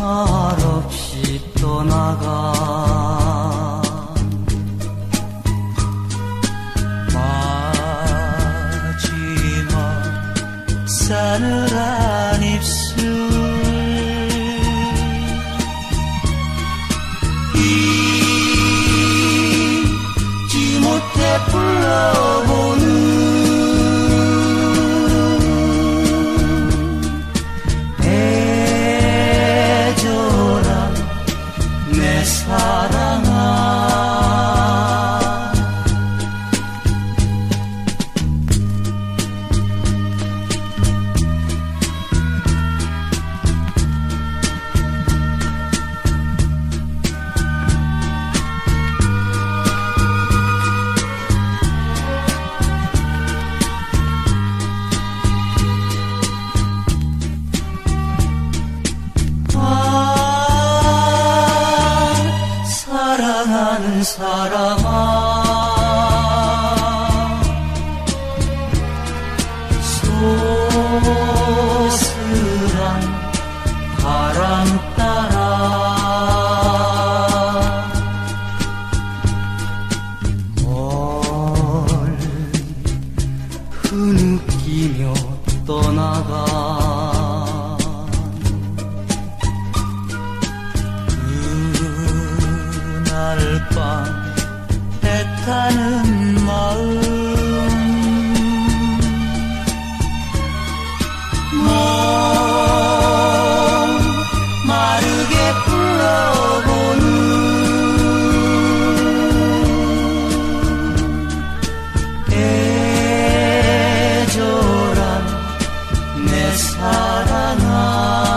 말없이 떠나가. 마지막 사늘한 입술. 잊지 못해 불러보 사람아 오늘 밤 애타는 마음. 멍 마르게 풀어보는 애절한 내 사랑아.